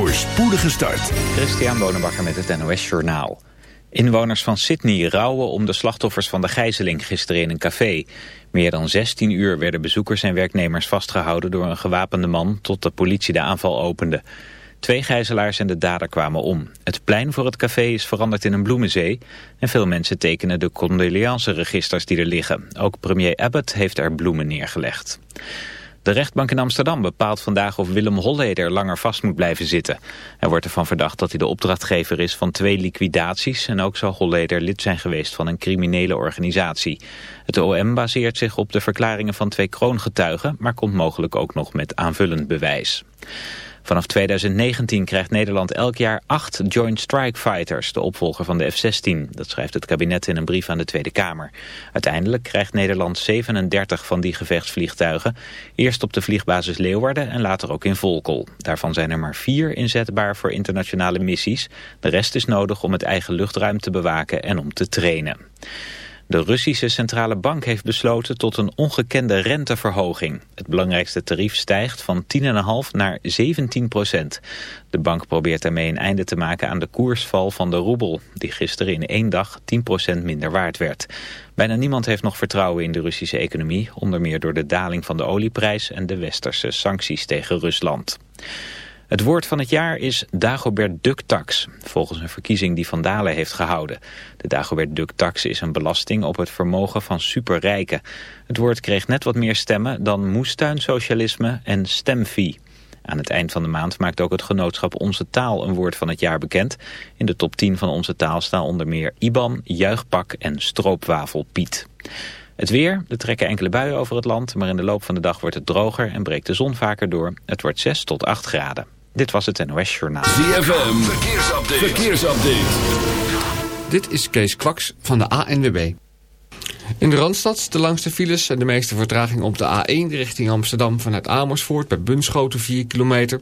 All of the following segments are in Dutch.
voor spoedige start. Christian Bonenbakker met het NOS Journaal. Inwoners van Sydney rouwen om de slachtoffers van de gijzeling gisteren in een café. Meer dan 16 uur werden bezoekers en werknemers vastgehouden door een gewapende man tot de politie de aanval opende. Twee gijzelaars en de dader kwamen om. Het plein voor het café is veranderd in een bloemenzee en veel mensen tekenen de condoleanceregisters die er liggen. Ook premier Abbott heeft er bloemen neergelegd. De rechtbank in Amsterdam bepaalt vandaag of Willem Holleder langer vast moet blijven zitten. Er wordt ervan verdacht dat hij de opdrachtgever is van twee liquidaties... en ook zou Holleder lid zijn geweest van een criminele organisatie. Het OM baseert zich op de verklaringen van twee kroongetuigen... maar komt mogelijk ook nog met aanvullend bewijs. Vanaf 2019 krijgt Nederland elk jaar acht Joint Strike Fighters, de opvolger van de F-16. Dat schrijft het kabinet in een brief aan de Tweede Kamer. Uiteindelijk krijgt Nederland 37 van die gevechtsvliegtuigen. Eerst op de vliegbasis Leeuwarden en later ook in Volkel. Daarvan zijn er maar vier inzetbaar voor internationale missies. De rest is nodig om het eigen luchtruim te bewaken en om te trainen. De Russische Centrale Bank heeft besloten tot een ongekende renteverhoging. Het belangrijkste tarief stijgt van 10,5 naar 17 procent. De bank probeert daarmee een einde te maken aan de koersval van de roebel... die gisteren in één dag 10 procent minder waard werd. Bijna niemand heeft nog vertrouwen in de Russische economie... onder meer door de daling van de olieprijs en de westerse sancties tegen Rusland. Het woord van het jaar is Dagobert Duck-tax, volgens een verkiezing die Van Dalen heeft gehouden. De Dagobert Duck-tax is een belasting op het vermogen van superrijken. Het woord kreeg net wat meer stemmen dan moestuinsocialisme en stemfee. Aan het eind van de maand maakt ook het genootschap Onze Taal een woord van het jaar bekend. In de top 10 van Onze Taal staan onder meer IBAN, Juichpak en Stroopwafel Piet. Het weer, er trekken enkele buien over het land, maar in de loop van de dag wordt het droger en breekt de zon vaker door. Het wordt 6 tot 8 graden. Dit was het NOS Journaal. ZFM, verkeersupdate. verkeersupdate. Dit is Kees Kwaks van de ANWB. In de Randstad de langste files en de meeste vertraging op de A1 richting Amsterdam vanuit Amersfoort bij Bunschoten 4 kilometer.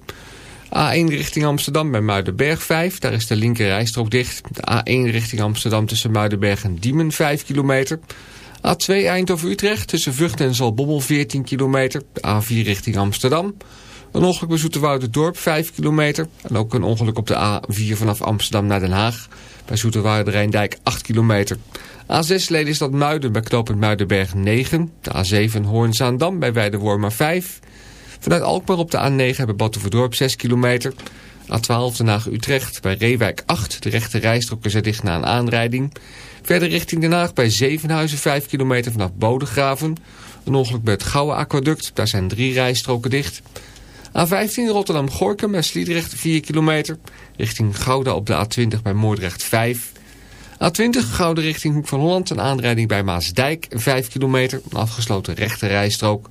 A1 richting Amsterdam bij Muidenberg 5, daar is de linker rijstrook dicht. De A1 richting Amsterdam tussen Muidenberg en Diemen 5 kilometer. A2 Eindhoven-Utrecht tussen Vught en Zalbommel 14 kilometer. De A4 richting Amsterdam. Een ongeluk bij Zoeterwoude-dorp 5 kilometer. En ook een ongeluk op de A4 vanaf Amsterdam naar Den Haag. Bij Zoeterwoude Rijndijk 8 kilometer. A6 Lelystad Muiden bij knooppunt Muidenberg 9. De A7 Hoorn-Zaandam bij Weideworma 5. Vanuit Alkmaar op de A9 bij Batuverdorp 6 kilometer. A12 Den Haag-Utrecht bij Reewijk 8. De rechte rijstroken zijn dicht na een aanrijding. Verder richting Den Haag bij Zevenhuizen 5 kilometer vanaf Bodegraven. Een ongeluk bij het Gouwe Aquaduct. Daar zijn drie rijstroken dicht. A15 Rotterdam-Gorkum bij Sliedrecht 4 kilometer. Richting Gouda op de A20 bij Moordrecht 5. A20 Gouden richting Hoek van Holland. Een aanrijding bij Maasdijk 5 kilometer. Een afgesloten rechte rijstrook.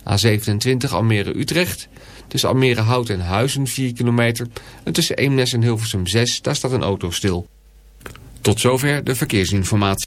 A27 Almere-Utrecht. Tussen Almere Hout en Huizen 4 kilometer. En tussen Eemnes en Hilversum 6. Daar staat een auto stil. Tot zover de verkeersinformatie.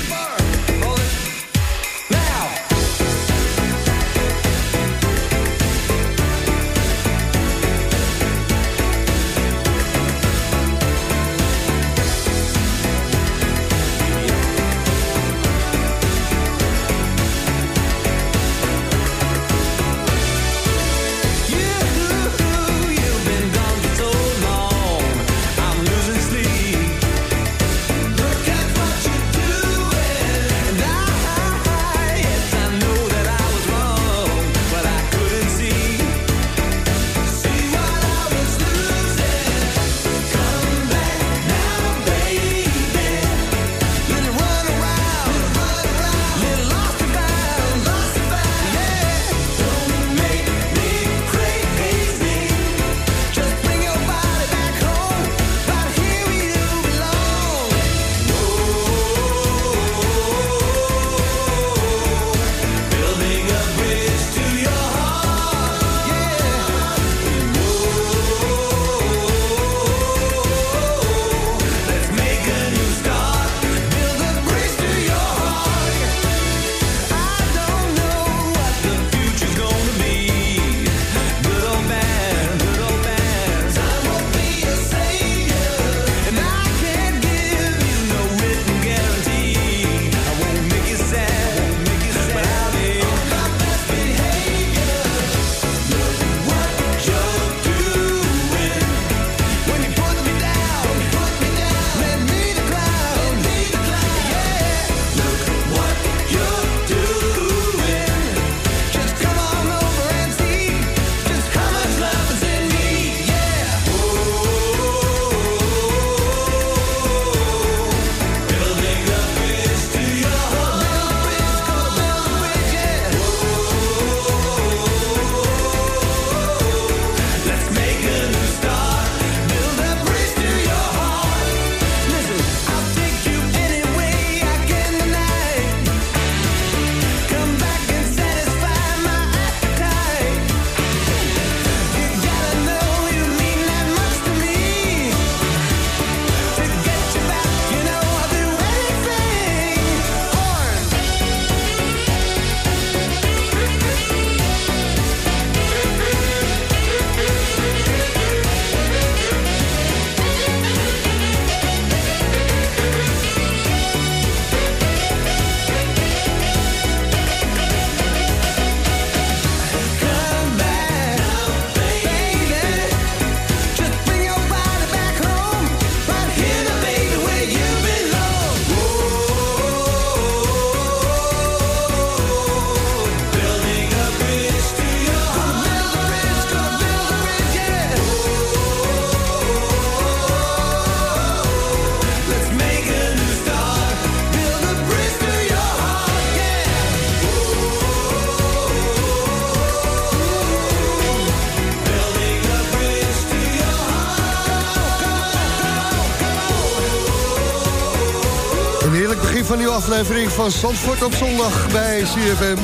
Aflevering van Zandvoort op zondag bij CFM.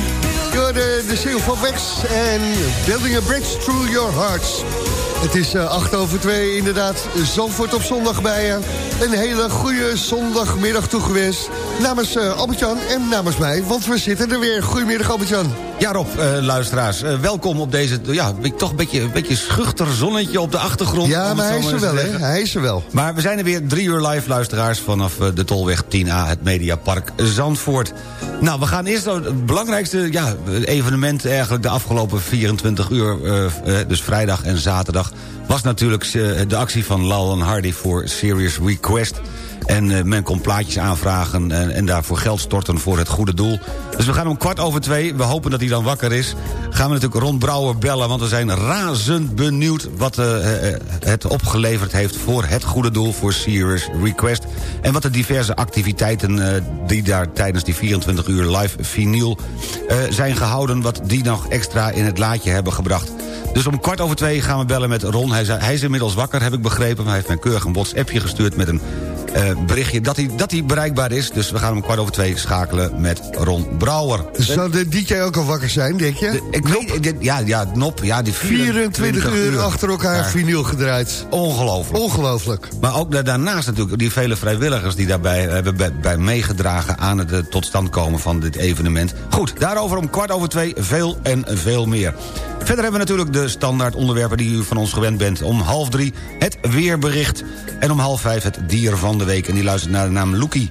Je de, de single van Wex en Building a Bridge Through Your Hearts. Het is uh, acht over twee, inderdaad. Zandvoort op zondag bij je. Een hele goede zondagmiddag toegewenst. Namens uh, en namens mij, want we zitten er weer. Goedemiddag Albert-Jan. Ja Rob, uh, luisteraars, uh, welkom op deze ja, toch een beetje, een beetje schuchter zonnetje op de achtergrond. Ja, maar hij is er wel, hè? Hij is er wel. Maar we zijn er weer drie uur live, luisteraars, vanaf uh, de Tolweg 10A, het Mediapark Zandvoort. Nou, we gaan eerst het belangrijkste ja, evenement eigenlijk de afgelopen 24 uur, dus vrijdag en zaterdag, was natuurlijk de actie van Lauren Hardy voor Serious Request. En uh, men kon plaatjes aanvragen en, en daarvoor geld storten voor het goede doel. Dus we gaan om kwart over twee, we hopen dat hij dan wakker is... gaan we natuurlijk Ron Brouwer bellen, want we zijn razend benieuwd... wat uh, het opgeleverd heeft voor het goede doel, voor Serious Request... en wat de diverse activiteiten die daar tijdens die 24 uur live vinyl zijn gehouden... wat die nog extra in het laadje hebben gebracht. Dus om kwart over twee gaan we bellen met Ron. Hij, is inmiddels wakker, heb ik begrepen. Hij heeft mij keurig een WhatsAppje gestuurd met een berichtje dat hij, dat hij bereikbaar is. Dus we gaan om kwart over twee schakelen met Ron Brouwer. Zou de DJ ook al wakker zijn, denk je? De, ik weet, ja, ja, Nop, ja, die 24, 24 uur, achter elkaar vinyl gedraaid. Ongelooflijk. Ongelooflijk. Maar ook daarnaast natuurlijk die vele vrijwilligers die daarbij hebben bij, bij meegedragen aan het uh, tot stand komen van dit evenement. Goed, daarover om kwart over twee veel en veel meer. Verder hebben we natuurlijk de standaard onderwerpen die u van ons gewend bent. Om half drie het weerbericht. En om half vijf het dier van de week. En die luistert naar de naam Loekie.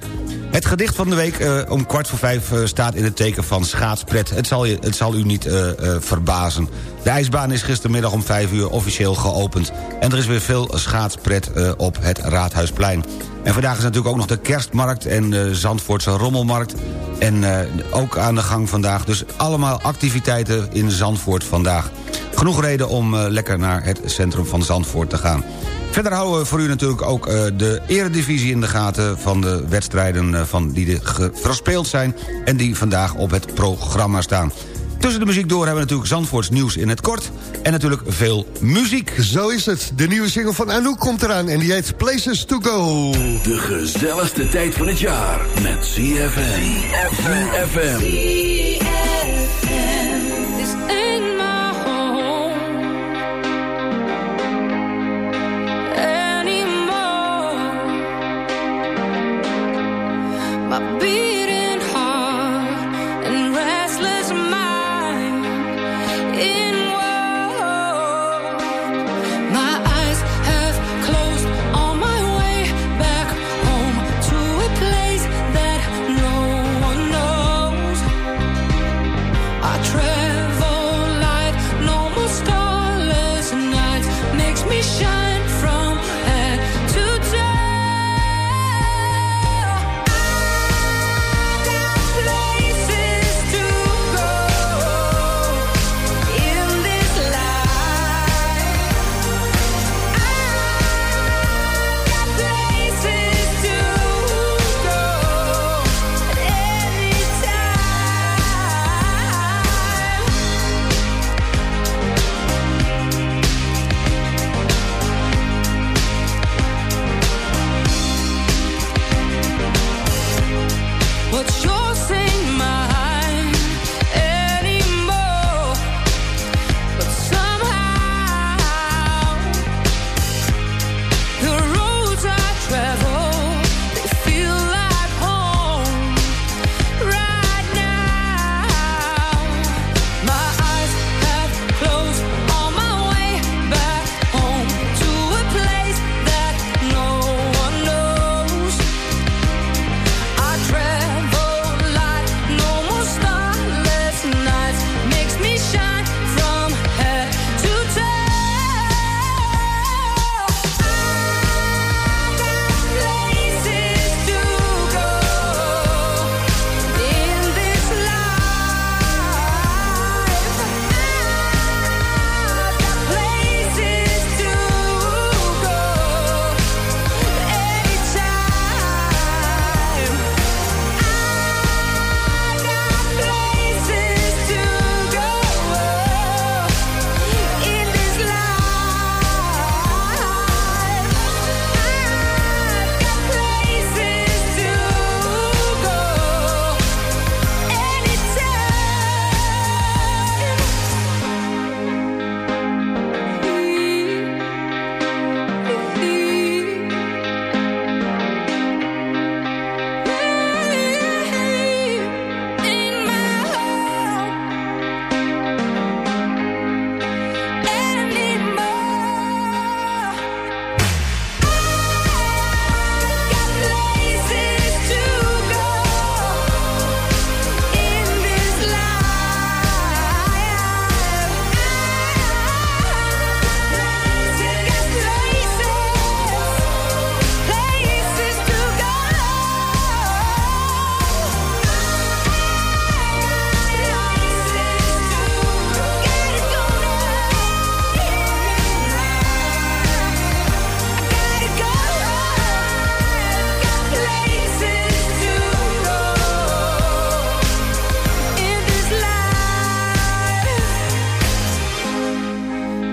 Het gedicht van de week uh, om kwart voor vijf uh, staat in het teken van schaatspret. Het zal, je, het zal u niet uh, verbazen. De ijsbaan is gistermiddag om vijf uur officieel geopend. En er is weer veel schaatspret op het Raadhuisplein. En vandaag is natuurlijk ook nog de kerstmarkt en de Zandvoortse rommelmarkt. En ook aan de gang vandaag. Dus allemaal activiteiten in Zandvoort vandaag. Genoeg reden om lekker naar het centrum van Zandvoort te gaan. Verder houden we voor u natuurlijk ook de eredivisie in de gaten... van de wedstrijden uh, van die verspeeld zijn... en die vandaag op het programma staan. Tussen de muziek door hebben we natuurlijk Zandvoorts nieuws in het kort... en natuurlijk veel muziek. Zo is het. De nieuwe single van Anouk komt eraan en die heet Places to Go. De gezelligste tijd van het jaar met CFM.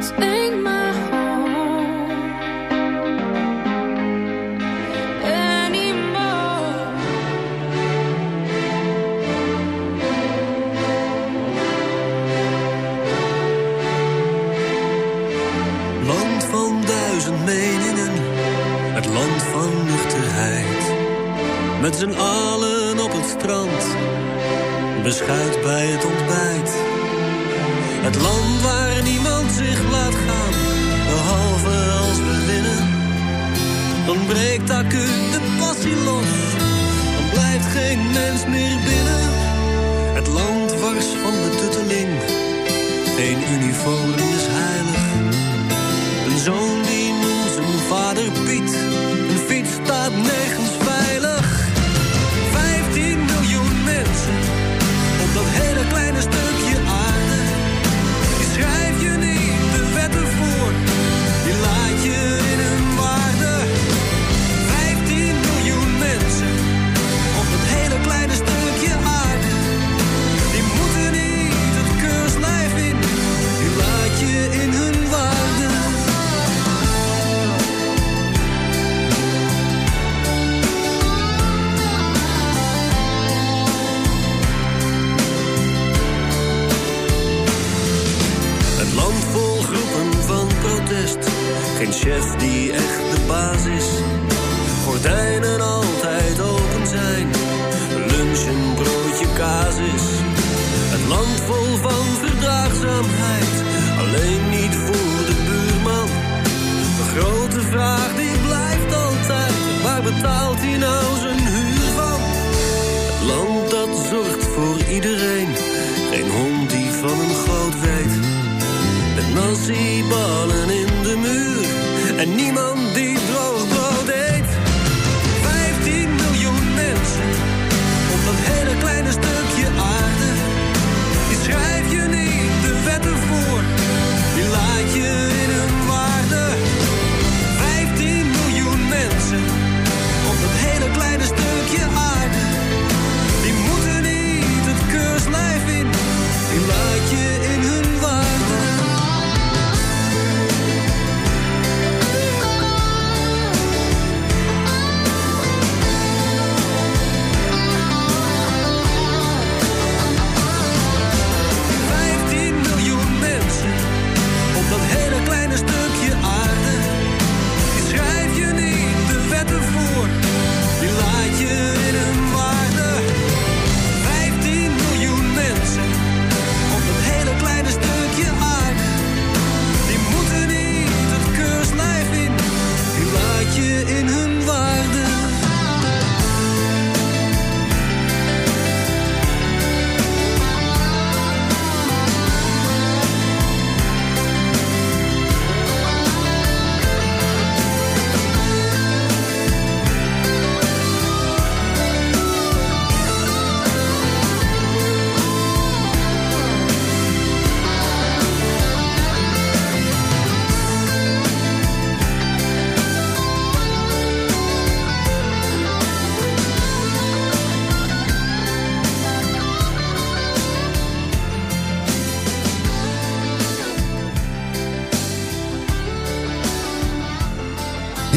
CFM.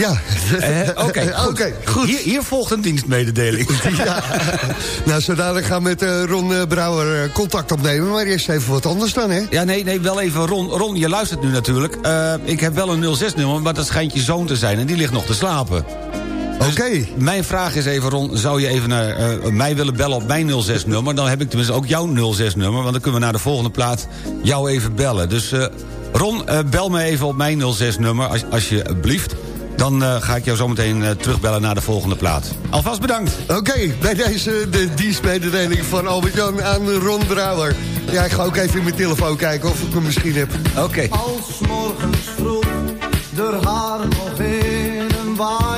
Eh, Oké, goed. Hier, hier, volgt een dienstmededeling. ja. Nou, zo dadelijk gaan we met uh, Ron uh, Brouwer contact opnemen. Maar eerst even wat anders dan, hè? Ja, nee, nee wel even Ron. Ron, je luistert nu natuurlijk. ik heb wel een 06-nummer, maar dat schijnt je zoon te zijn. En die ligt nog te slapen. Dus Oké. Mijn vraag is even, Ron, zou je even naar mij willen bellen op mijn 06-nummer? Dan heb ik tenminste ook jouw 06-nummer, want dan kunnen we naar de volgende plaats jou even bellen. Dus Ron, bel me even op mijn 06-nummer, als, alsjeblieft. Dan uh, ga ik jou zometeen uh, terugbellen naar de volgende plaat. Alvast bedankt. Oké, bij deze de dienstmededeling van Albert-Jan aan Ron Brouwer. Ja, ik ga ook even in mijn telefoon kijken of ik hem misschien heb. Oké. Als morgens vroeg, de haar nog in een waaier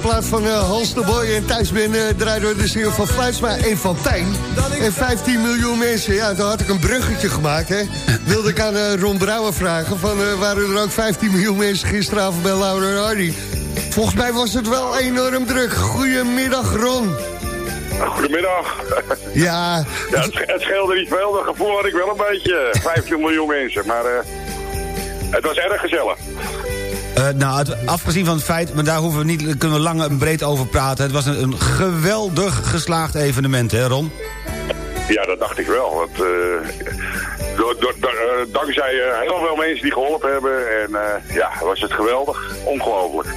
plaat van eh, Hans de Boy en Thijs ben uh, draaiden we de single van Fluitsma en van Tijn. En 15 miljoen mensen, ja, toen had ik een bruggetje gemaakt, hè. Wilde ik aan eh, Ron Brouwer vragen, van eh, waren er ook 15 miljoen mensen gisteravond bij Laura en Hardy? Volgens mij was het wel enorm druk. Goedemiddag, Ron. Goedemiddag. Ja, Ja, het, het scheelde niet veel, dat gevoel had ik wel een beetje. 15 miljoen mensen, maar eh, het was erg gezellig. Eh, nou, afgezien van het feit, maar daar hoeven we niet, kunnen we lang en breed over praten. Het was een, geweldig geslaagd evenement, hè Ron? Ja, dat dacht ik wel. Want, eh, eh, dankzij heel veel mensen die geholpen hebben. En ja, was het geweldig. Ongelooflijk.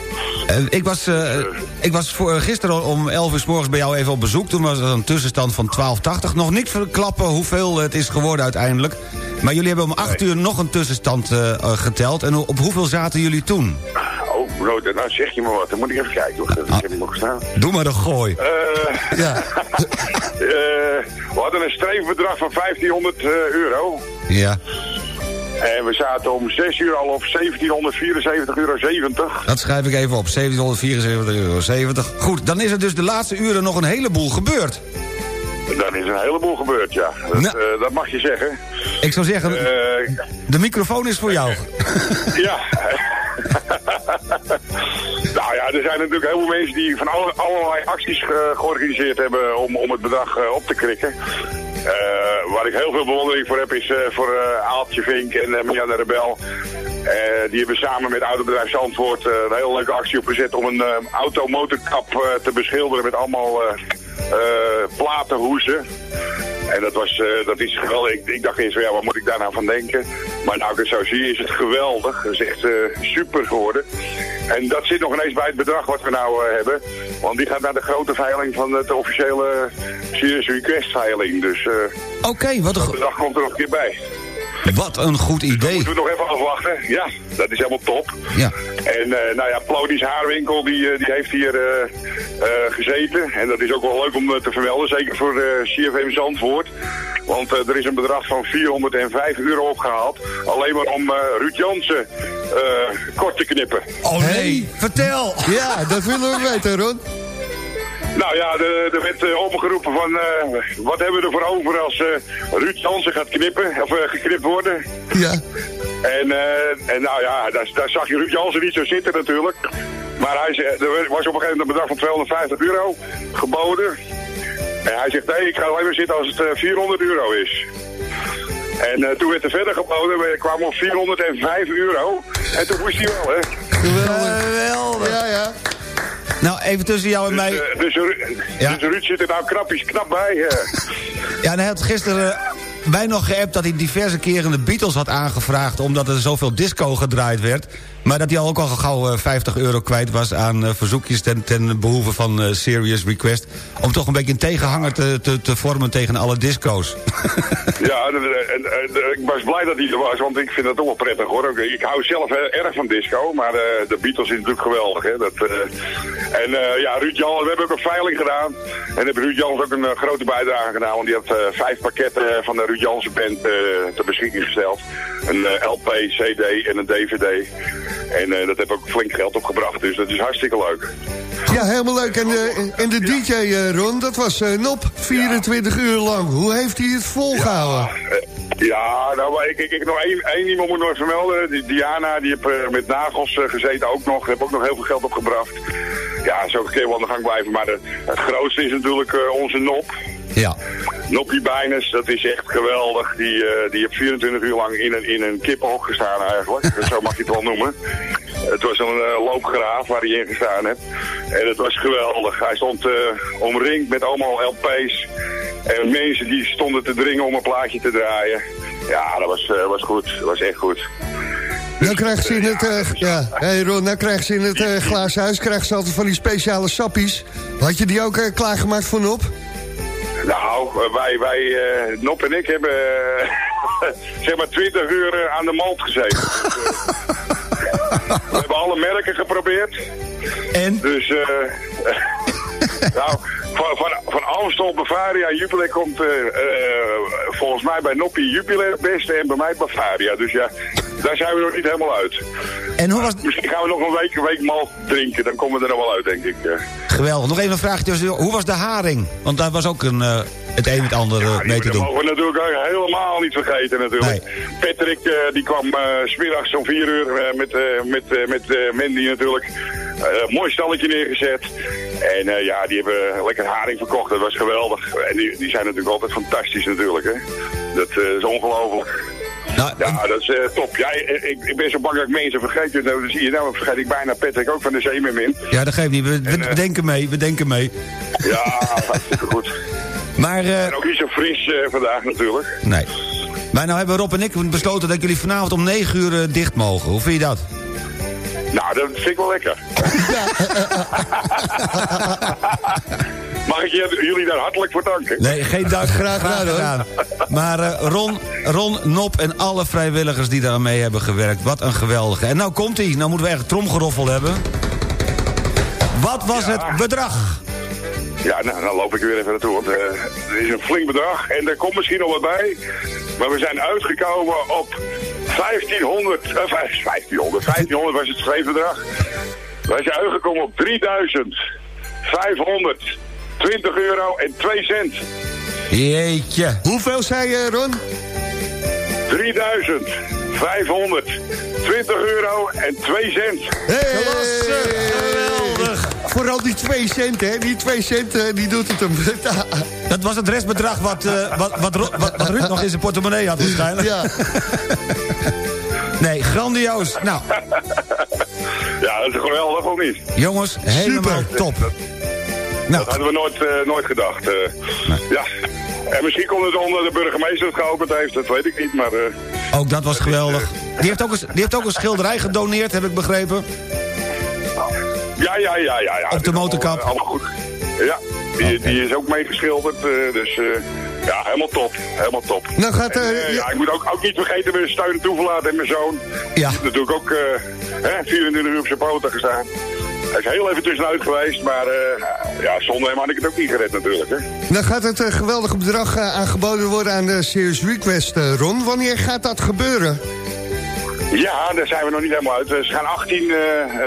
Eh, ik was, eh, ik was voor, gisteren om 11 uur s morgens bij jou even op bezoek. Toen was er een tussenstand van 12,80. Nog niet verklappen hoeveel het is geworden uiteindelijk. Maar jullie hebben om 8 uur nog een tussenstand eh, eh, geteld. En op hoeveel zaten jullie toen? Oh, nou, nou zeg je me wat. Dan moet ik even kijken. Hoor. Dat heb ik nog gestaan. Doe maar een gooi. Eh, ja. eh, we hadden een streefbedrag van 1500 eh, euro. Ja, En we zaten om 6 uur al op 1774,70 euro. 70. dat schrijf ik even op. 1774,70 euro. Goed, dan is er dus de laatste uren nog een heleboel gebeurd. Dan is een heleboel gebeurd, ja. Dat, Nou. eh, dat mag je zeggen. Ik zou zeggen, Eh, de microfoon is voor jou. ja. nou ja, er zijn natuurlijk heel veel mensen die van alle, allerlei acties ge- georganiseerd hebben om, om het bedrag eh, op te krikken. Eh, waar ik heel veel bewondering voor heb is eh, voor eh, Aaltje Vink en Marianne Rebel. Die hebben samen met Autobedrijf Zandvoort een hele leuke actie opgezet om een automotorkap te beschilderen met allemaal platenhoezen. En dat, was, uh, dat is geweldig. Ik, ik dacht van ja, wat moet ik daar nou van denken? Maar nou ik het zo zie, is het geweldig. Dat is echt uh, super geworden. En dat zit nog ineens bij het bedrag wat we nou uh, hebben. Want die gaat naar de grote veiling van de officiële Serious Request veiling. Dus Oké, okay, wat een... bedrag komt er nog een keer bij. Wat een goed idee. Dus moeten we nog even afwachten. Ja, dat is helemaal top. Ja. En uh, nou ja, Plodi's Haarwinkel, die, uh, die heeft hier uh, gezeten. En dat is ook wel leuk om te vermelden, zeker voor CFM Zandvoort. Want er is een bedrag van 405 euro opgehaald. Alleen maar om Ruud Jansen kort te knippen. Oh nee, hey, vertel! Ja, dat willen we weten, Ron. Nou ja, er werd uh, opgeroepen van, uh, wat hebben we ervoor over als uh, Ruud Jansen gaat knippen, of geknipt worden. Ja. En, en nou ja, daar, daar, zag je Ruud Jansen niet zo zitten natuurlijk. Maar hij, er was op een gegeven moment een bedrag van 250 euro geboden. En hij zegt, nee, ik ga alleen maar zitten als het 400 euro is. En toen werd er verder geboden, we kwamen op 405 euro. En toen moest hij wel, hè. Geweldig. Ja, ja. Nou, even tussen jou en dus, mij... Uh, dus, ja. dus Ruud zit er nou knapjes knap bij. Uh. Ja, en hij had gisteren mij nog geappt dat hij diverse keren de Beatles had aangevraagd... omdat er zoveel disco gedraaid werd. Maar dat hij ook al gauw 50 euro kwijt was aan verzoekjes... ten, ten behoeve van Serious Request... om toch een beetje een tegenhanger te, te, te vormen tegen alle disco's. ja, en, ik was blij dat hij er was, want ik vind dat ook wel prettig hoor. Ik hou zelf erg van disco, maar de Beatles is natuurlijk geweldig. Hè? Dat, en ja, Ruud Jans, we hebben ook een veiling gedaan. En heeft Ruud Jans ook een grote bijdrage gedaan. Want die had vijf pakketten van de Ruud Jansen band ter beschikking gesteld. Een LP, CD en een DVD. En dat heeft ook flink geld opgebracht. Dus dat is hartstikke leuk. Ja, helemaal leuk. En, en de DJ Ron, dat was Nop. 24 ja. uur lang. Hoe heeft hij het volgehouden? Ja, ja nou, ik, ik, ik nog één, één iemand moet nog vermelden. Die, Diana, die heeft met nagels gezeten ook nog. Heeft ook nog heel veel geld opgebracht ja, zo keer wel aan de gang blijven. Maar de, het grootste is natuurlijk uh, onze Nop. Ja. Noppie Bijnes, dat is echt geweldig. Die, uh, die heeft 24 uur lang in een, in een kippenhok gestaan eigenlijk. zo mag je het wel noemen. Het was een uh, loopgraaf waar hij in gestaan heeft. En het was geweldig. Hij stond omringd met allemaal LP's. En mensen die stonden te dringen om een plaatje te draaien. Ja, dat was, was goed. Dat was echt goed. Nou krijgen ze in het, uh, ja, hey Ron, krijgen ze in het uh, glazen huis krijgen ze altijd van die speciale sappies. Had je die ook uh, klaargemaakt voor Nop? Nou, wij, wij Nop en ik hebben zeg maar 20 uur aan de malt gezeten. Dus, we hebben alle merken geprobeerd. En? Dus, eh nou, van, van, van Amstel, Bavaria, Jupiler komt uh, volgens mij bij Noppie Jupiler het beste en bij mij Bavaria. Dus ja, daar zijn we nog niet helemaal uit. En hoe was... Misschien gaan we nog een week, een week mal drinken, dan komen we er nog wel uit, denk ik. Geweldig. Nog even een vraagje. Hoe was de haring? Want daar was ook een, uh, het een en het ander ja, mee te doen. Dat mogen we natuurlijk helemaal niet vergeten natuurlijk. Nee. Patrick uh, die kwam uh, smiddags om vier uur met, met, met Mandy natuurlijk. mooi stalletje neergezet. En ja, die hebben lekker haring verkocht. Dat was geweldig. En die, die zijn natuurlijk altijd fantastisch natuurlijk. Hè. Dat is ongelooflijk. Nou, ja, dat is uh, top. Ja, ik, ik, ben zo bang dat ik mensen vergeet. Nou, zie je nou, vergeet ik bijna Patrick ook van de Zeemermin. Ja, dat geeft niet. We, en, we denken mee, we denken mee. Ja, hartstikke goed. Maar, uh, en ook niet zo fris uh, vandaag natuurlijk. Nee. Maar nou hebben Rob en ik besloten dat jullie vanavond om 9 uur uh, dicht mogen. Hoe vind je dat? Nou, dat vind ik wel lekker. Mag ik jullie daar hartelijk voor danken? Nee, geen dank. Graag gedaan. Maar uh, Ron, Ron, Nop en alle vrijwilligers die daar mee hebben gewerkt. Wat een geweldige. En nou komt hij. Nou moeten we echt tromgeroffel hebben. Wat was ja. het bedrag? Ja, nou, dan loop ik weer even naartoe. Want uh, er is een flink bedrag. En er komt misschien nog wat bij. Maar we zijn uitgekomen op 1500. Uh, 1500. 1500 was het schreefbedrag. Wij zijn uitgekomen op 3500. 20 euro en 2 cent. Jeetje. Hoeveel zei je, Ron? 3520 euro en 2 cent. Hey, geweldig. Vooral die 2 cent, hè. Die 2 cent, uh, die doet het hem. Dat was het restbedrag wat, uh, wat, wat, wat, wat Ruud nog in zijn portemonnee had waarschijnlijk. Ja. nee, grandioos. Nou. Ja, dat is geweldig, of niet? Jongens, helemaal Super. top. Nou. Dat hadden we nooit, uh, nooit gedacht. Uh, nee. Ja. En misschien komt het onder de burgemeester het geopend heeft, dat weet ik niet, maar... Uh, ook dat was geweldig. Die heeft, ook een, die heeft ook een schilderij gedoneerd, heb ik begrepen. Ja, ja, ja, ja. ja. Op de motorkap. Allemaal goed. Ja, die, okay. die is ook meegeschilderd, dus... Ja, helemaal top. Helemaal top. Nou gaat, en, uh, ja, ik moet ook, ook niet vergeten mijn steun en toeverlaten en mijn zoon. Ja. Die natuurlijk ook uh, hè, 24 uur op zijn poten gestaan. Hij is heel even tussenuit geweest, maar ja, zonder hem had ik het ook niet gered natuurlijk. Hè. Dan gaat het geweldige bedrag aangeboden worden aan de Serious Request, Ron. Wanneer gaat dat gebeuren? Ja, daar zijn we nog niet helemaal uit. Ze gaan 18 uh,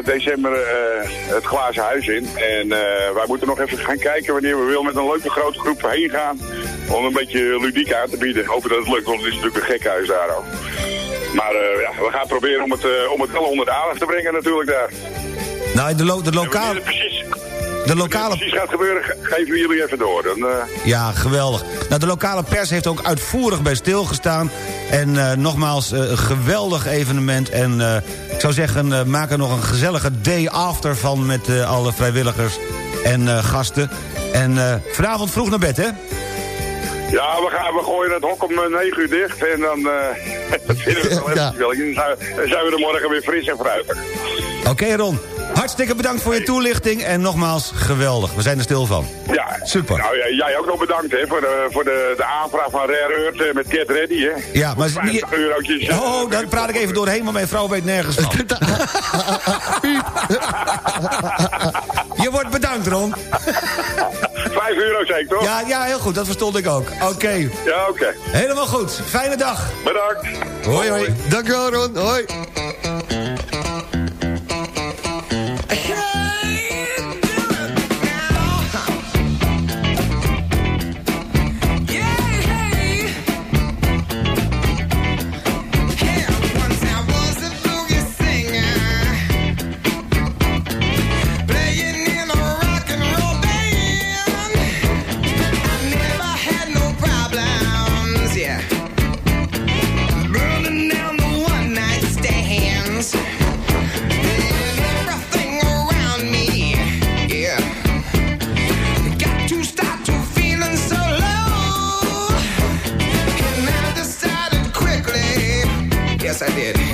december uh, het glazen huis in. En uh, wij moeten nog even gaan kijken wanneer we willen met een leuke grote groep heen gaan. Om een beetje ludiek aan te bieden. Hopen dat het lukt, want het is natuurlijk een gek huis daar ook. Maar ja, we gaan proberen om het, om het wel onder de aandacht te brengen natuurlijk daar. Nou, de, lo de lokale... De lokale... precies gaat gebeuren, geven we jullie even door. Dan, uh... Ja, geweldig. Nou, de lokale pers heeft ook uitvoerig bij stilgestaan. En uh, nogmaals, uh, een geweldig evenement. En ik zou zeggen, maak er nog een gezellige day after van... met alle vrijwilligers en gasten. En vanavond vroeg naar bed, hè? Ja, we, gaan, we gooien het hok om 9 uur dicht. En dan, vinden we wel ja. even Dan zijn we er morgen weer fris en fruitig. Oké, okay, Ron. Hartstikke bedankt voor je toelichting en nogmaals geweldig. We zijn er stil van. Ja. Super. Nou, jij ook nog bedankt hè, voor, de, voor de, de aanvraag van Rare Earth met Get Ready. Hè. Ja, maar... 50 eurotjes. Oh, daar praat ik even doorheen, maar mijn vrouw weet nergens van. je wordt bedankt, Ron. 5 euro zeker, toch? Ja, ja, heel goed. Dat verstond ik ook. Oké. Okay. Ja, oké. Okay. Helemaal goed. Fijne dag. Bedankt. Hoi, hoi. Dankjewel, Ron. Hoi. I.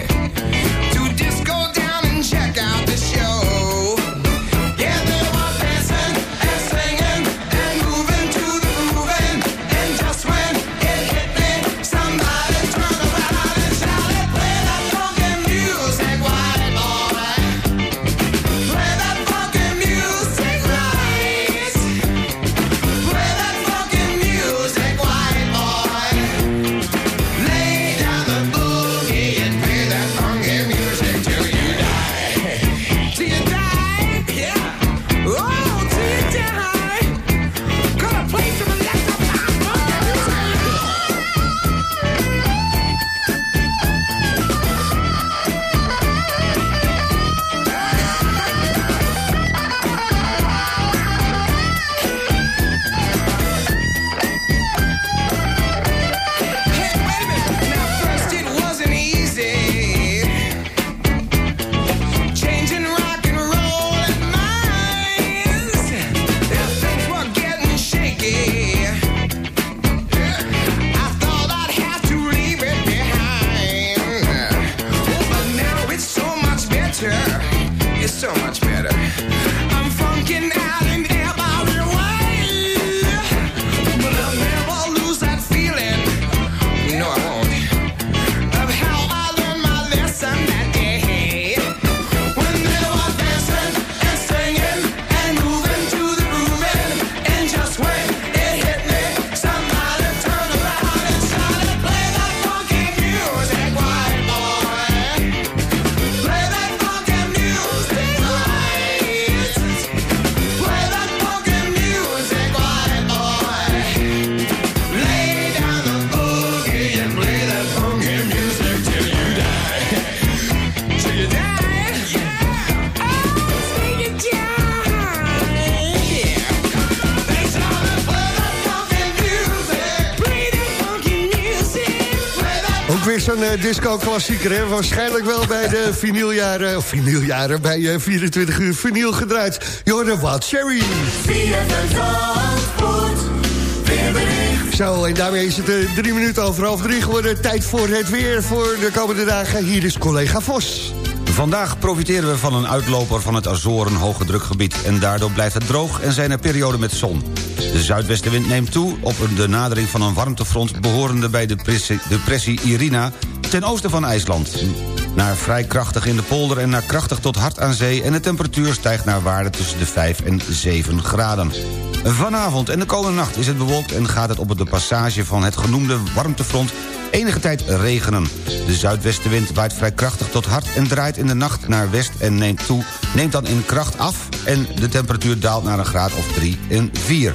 weer zo'n uh, disco-klassieker? Waarschijnlijk wel bij de vinyljaren, of vinyljaren, bij uh, 24 uur vinyl gedraaid. Jordan Wild Cherry. Zo, en daarmee is het uh, drie minuten over half drie geworden. Tijd voor het weer voor de komende dagen. Hier is collega Vos. Vandaag profiteren we van een uitloper van het Azoren hoge drukgebied... en daardoor blijft het droog en zijn er perioden met zon. De zuidwestenwind neemt toe op de nadering van een warmtefront... behorende bij de pressie, de pressie Irina ten oosten van IJsland. Naar vrij krachtig in de polder en naar krachtig tot hard aan zee... en de temperatuur stijgt naar waarde tussen de 5 en 7 graden. Vanavond en de komende nacht is het bewolkt en gaat het op de passage van het genoemde warmtefront enige tijd regenen. De zuidwestenwind waait vrij krachtig tot hard en draait in de nacht naar west en neemt toe, neemt dan in kracht af en de temperatuur daalt naar een graad of 3 en 4.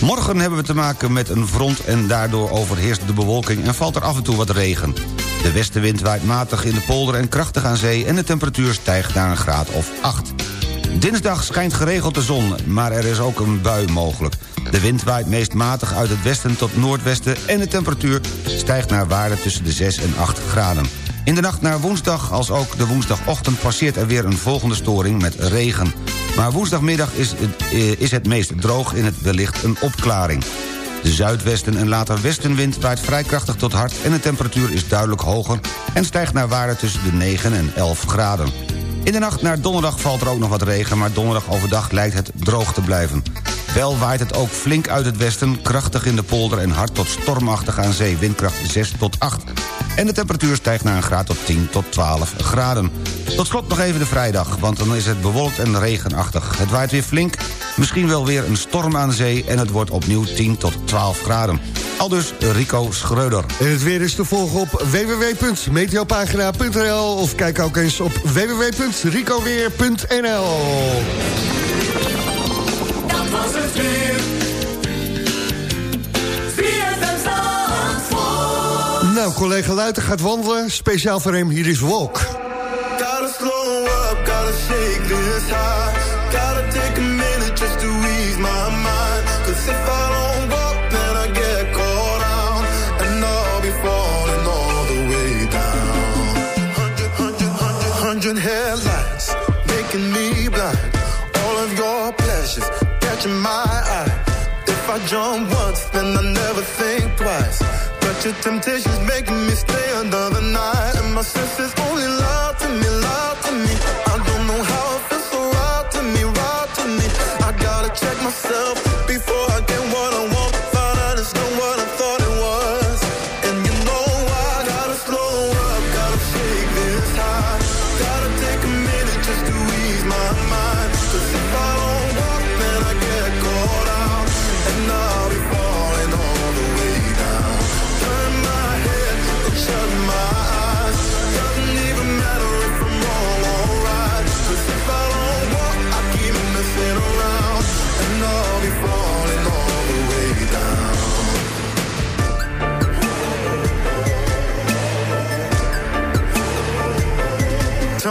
Morgen hebben we te maken met een front en daardoor overheerst de bewolking en valt er af en toe wat regen. De westenwind waait matig in de polder en krachtig aan zee en de temperatuur stijgt naar een graad of 8. Dinsdag schijnt geregeld de zon, maar er is ook een bui mogelijk. De wind waait meest matig uit het westen tot noordwesten... en de temperatuur stijgt naar waarde tussen de 6 en 8 graden. In de nacht naar woensdag, als ook de woensdagochtend... passeert er weer een volgende storing met regen. Maar woensdagmiddag is het, eh, is het meest droog in het wellicht een opklaring. De zuidwesten en later westenwind waait vrij krachtig tot hard... en de temperatuur is duidelijk hoger en stijgt naar waarde tussen de 9 en 11 graden. In de nacht naar donderdag valt er ook nog wat regen... maar donderdag overdag lijkt het droog te blijven. Wel waait het ook flink uit het westen, krachtig in de polder... en hard tot stormachtig aan zee, windkracht 6 tot 8. En de temperatuur stijgt naar een graad tot 10 tot 12 graden. Tot slot nog even de vrijdag, want dan is het bewolkt en regenachtig. Het waait weer flink, misschien wel weer een storm aan zee... en het wordt opnieuw 10 tot 12 graden. Aldus Rico Schreuder. En het weer is te volgen op www.meteopagina.nl... of kijk ook eens op www.ricoweer.nl. Dat was het weer. Nou, collega Luiten gaat wandelen. Speciaal voor hem, hier is Walk. Jump once, then I never think twice. But your temptation's making me stay another night. And my senses only lie to me, lie to me. I don't know how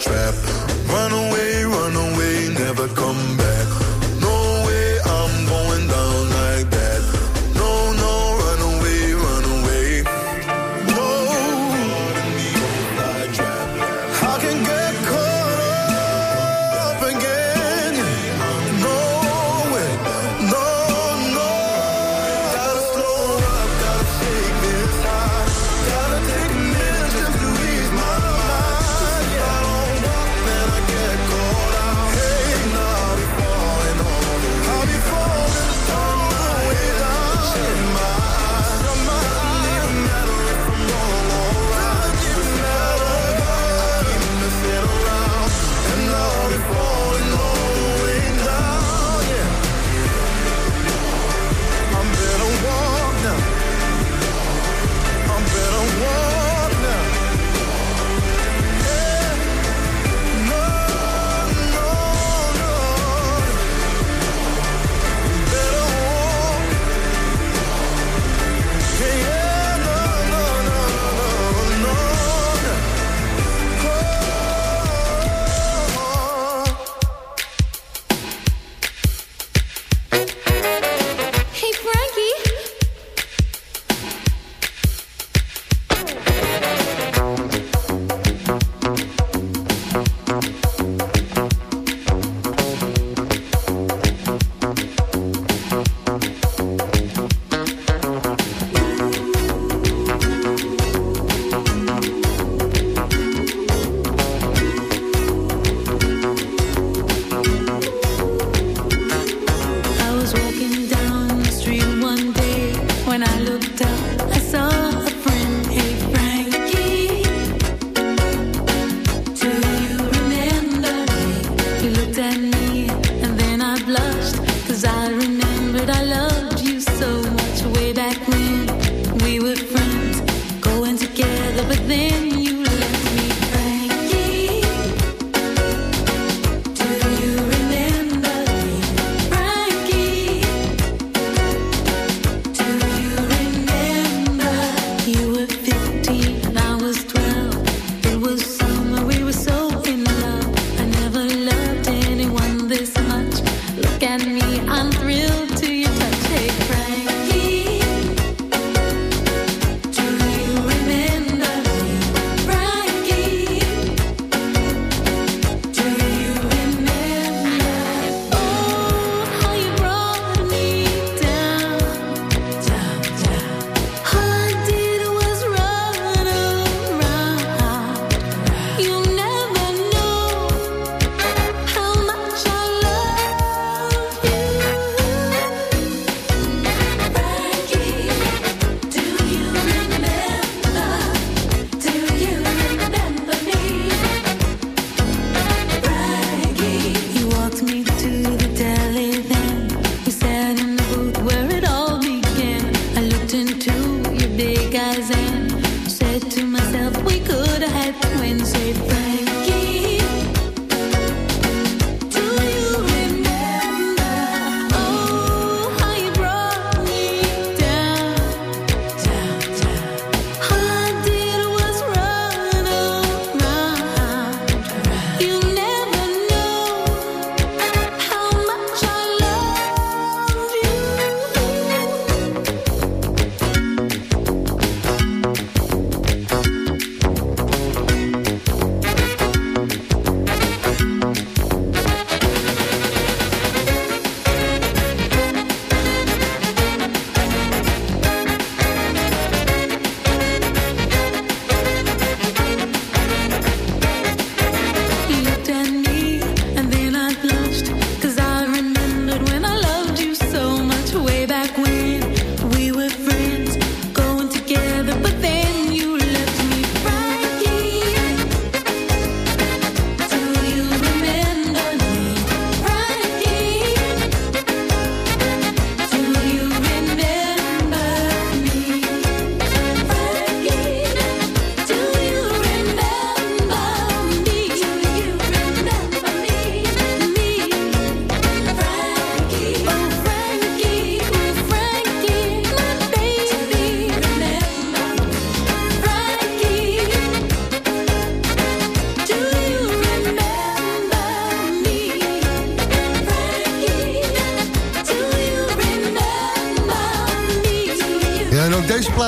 trap.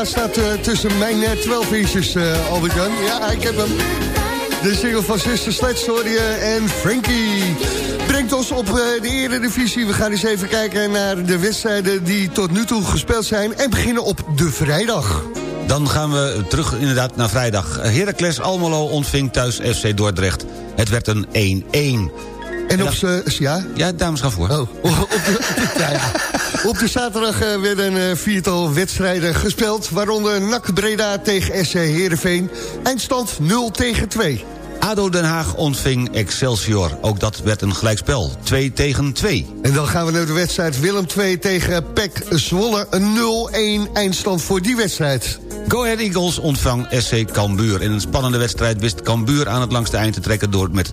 Staat eh, tussen mijn eh, 12 inches, eh Albert-Jan. Ja, ik heb hem. De single van Sister Sledge en Frankie. Brengt ons op eh, de eredivisie. We gaan eens even kijken naar de wedstrijden die tot nu toe gespeeld zijn. En beginnen op de vrijdag. Dan gaan we terug inderdaad naar vrijdag. Heracles Almelo ontving thuis FC Dordrecht. Het werd een 1-1. En op ze, ja? Ja, dames gaan voor. Oh, op, de, ja. Op de zaterdag eh, werden een viertal wedstrijden gespeeld... waaronder NAC Breda tegen SC Heerenveen. Eindstand 0 tegen 2. ADO Den Haag ontving Excelsior. Ook dat werd een gelijkspel. 2 tegen 2. En dan gaan we naar de wedstrijd Willem 2 tegen PEC Zwolle. Een 0-1 eindstand voor die wedstrijd. Go Ahead Eagles ontvang SC Cambuur. In een spannende wedstrijd wist Cambuur aan het langste eind te trekken... door met 2-1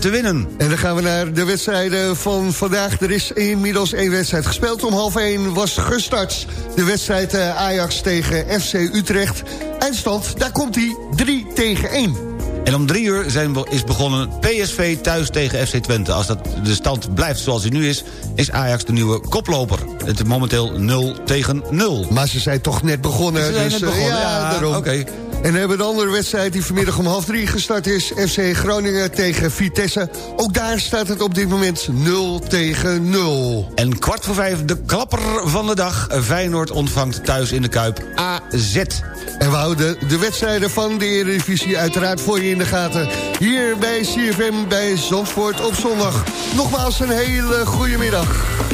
te winnen. En dan gaan we naar de wedstrijden van vandaag. Er is inmiddels één wedstrijd gespeeld. Om half 1 was gestart de wedstrijd eh, Ajax tegen FC Utrecht. Eindstand, daar komt hij, 3 tegen 1. En om drie uur zijn, is begonnen PSV thuis tegen FC Twente. Als dat de stand blijft zoals hij nu is, is Ajax de nieuwe koploper. Het is momenteel 0 tegen 0. Maar ze zijn toch net begonnen. Ze zijn dus, net eh, begonnen, ja, ja, daarom. oké. En we hebben de andere wedstrijd die vanmiddag om half drie gestart is. FC Groningen tegen Vitesse. Ook daar staat het op dit moment 0 tegen 0. En kwart voor vijf de klapper van de dag. Feyenoord ontvangt thuis in de Kuip AZ. En we houden de wedstrijden van de Eredivisie uiteraard voor je in de gaten. Hier bij CFM bij Zandvoort op zondag. Nogmaals een hele goede middag.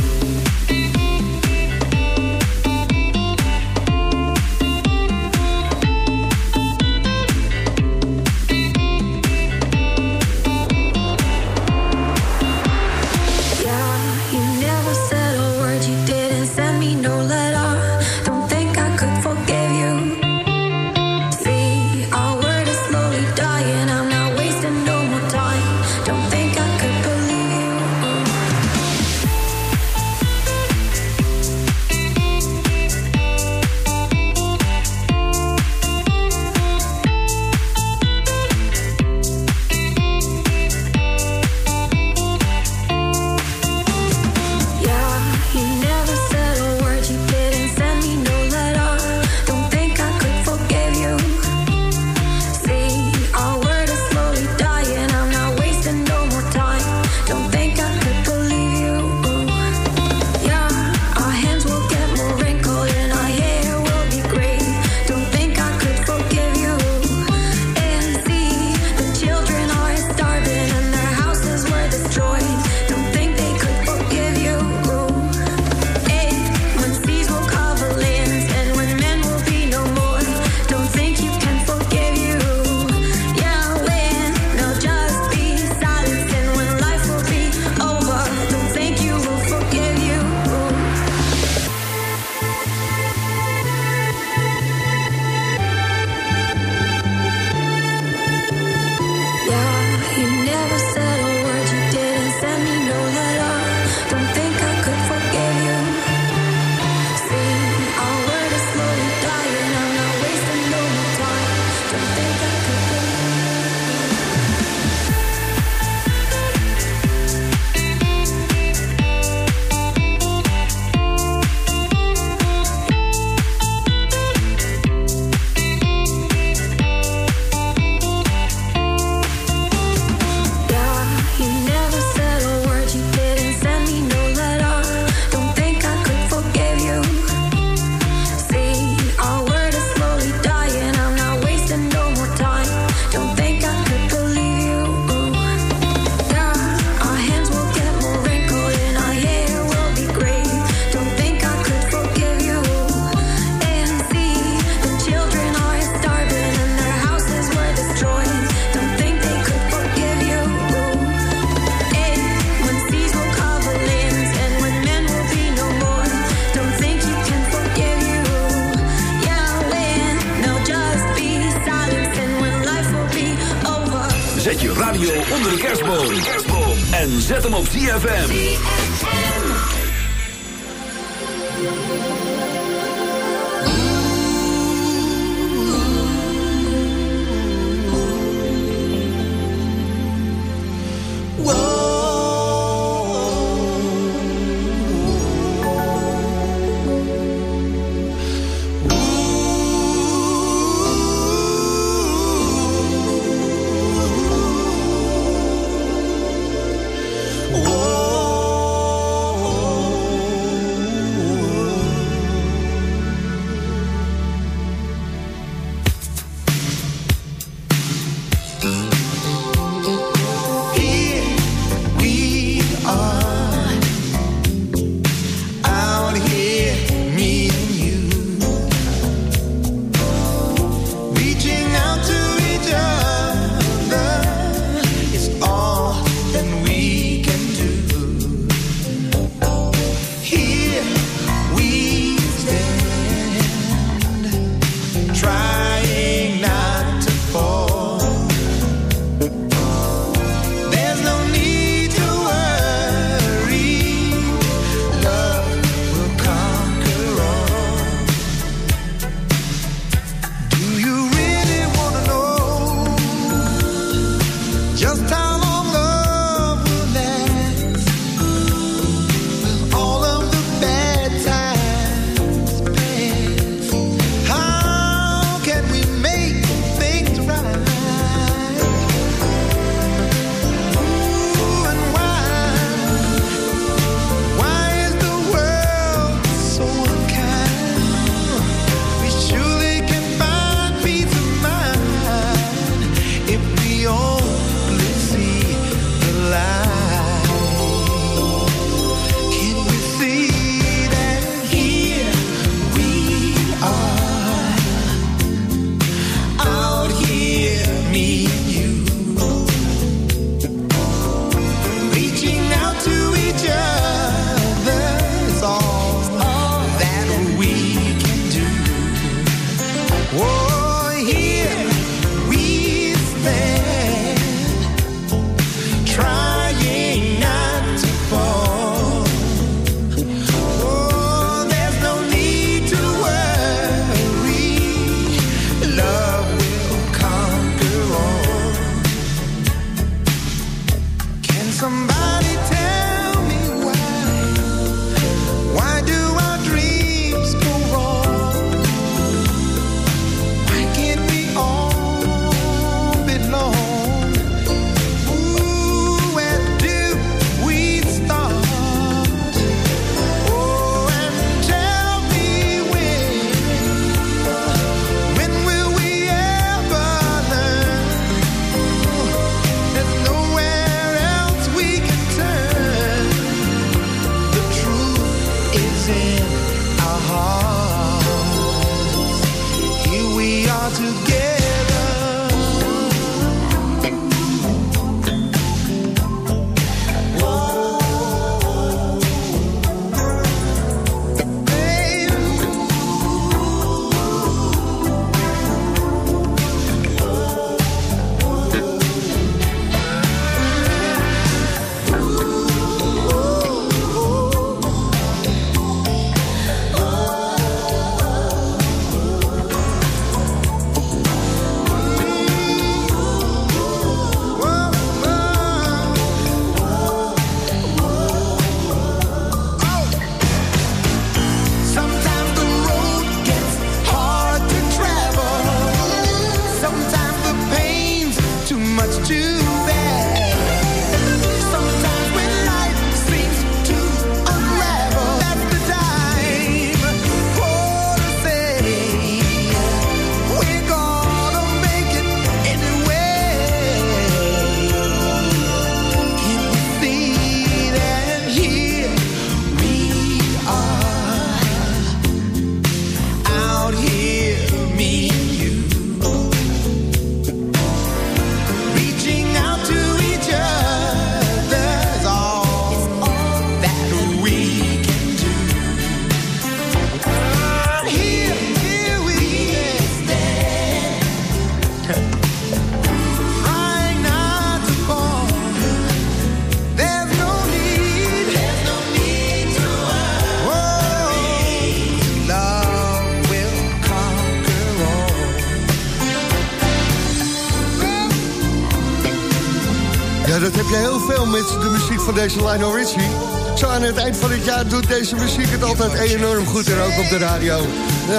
Deze Lionel Richie. Zo aan het eind van het jaar doet deze muziek het altijd enorm goed en ook op de radio.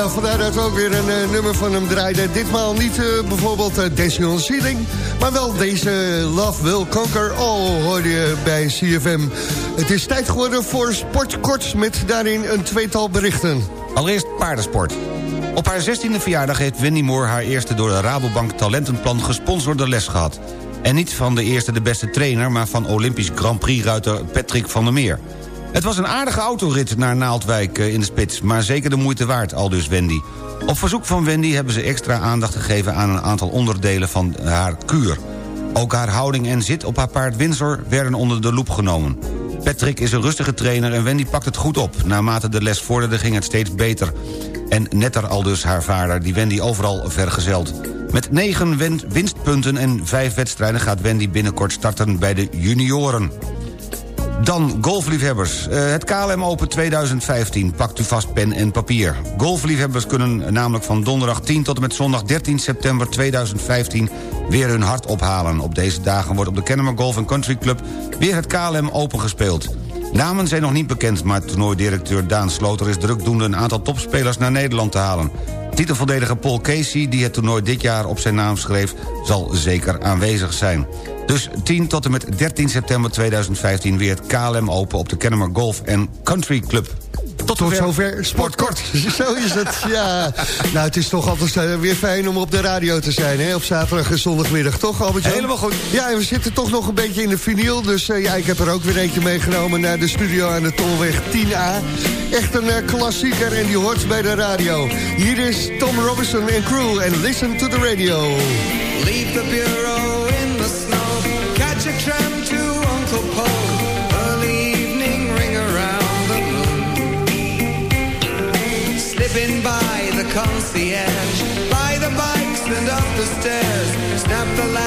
Vandaar dat we ook weer een uh, nummer van hem draaiden. Ditmaal niet uh, bijvoorbeeld uh, on Ceiling, maar wel deze Love Will Conquer All hoorde je bij CFM. Het is tijd geworden voor Sportkort met daarin een tweetal berichten. Allereerst paardensport. Op haar 16e verjaardag heeft Wendy Moore haar eerste door de Rabobank Talentenplan gesponsorde les gehad. En niet van de eerste de beste trainer... maar van Olympisch Grand Prix-ruiter Patrick van der Meer. Het was een aardige autorit naar Naaldwijk eh, in de spits... maar zeker de moeite waard, aldus Wendy. Op verzoek van Wendy hebben ze extra aandacht gegeven... aan een aantal onderdelen van haar kuur. Ook haar houding en zit op haar paard Windsor werden onder de loep genomen. Patrick is een rustige trainer en Wendy pakt het goed op. Naarmate de les vorderde ging het steeds beter. En netter al dus haar vader, die Wendy overal vergezelt. Met negen winstpunten en vijf wedstrijden gaat Wendy binnenkort starten bij de junioren. Dan golfliefhebbers. Uh, het KLM Open 2015. Pakt u vast pen en papier. Golfliefhebbers kunnen namelijk van donderdag 10 tot en met zondag 13 september 2015 weer hun hart ophalen. Op deze dagen wordt op de Kennemer Golf Country Club weer het KLM Open gespeeld. Namen zijn nog niet bekend, maar toernooidirecteur Daan Sloter is drukdoende een aantal topspelers naar Nederland te halen. Titelverdediger Paul Casey, die het toernooi dit jaar op zijn naam schreef... zal zeker aanwezig zijn. Dus 10 tot en met 13 september 2015 weer het KLM Open... op de Kennemer Golf Country Club. Tot, Tot zover Sportkort. Zo is het, ja. Nou, het is toch altijd uh, weer fijn om op de radio te zijn, hè? Op zaterdag en zondagmiddag, toch, Albert -Jan? Helemaal goed. Ja, en we zitten toch nog een beetje in de vinyl. Dus uh, ja, ik heb er ook weer eentje meegenomen naar de studio aan de Tolweg 10A. Echt een uh, klassieker en die hoort bij de radio. Hier is Tom Robinson en crew en Listen to the Radio. Leave the bureau Slipping by the concierge. By the bikes and up the stairs. Snap the latch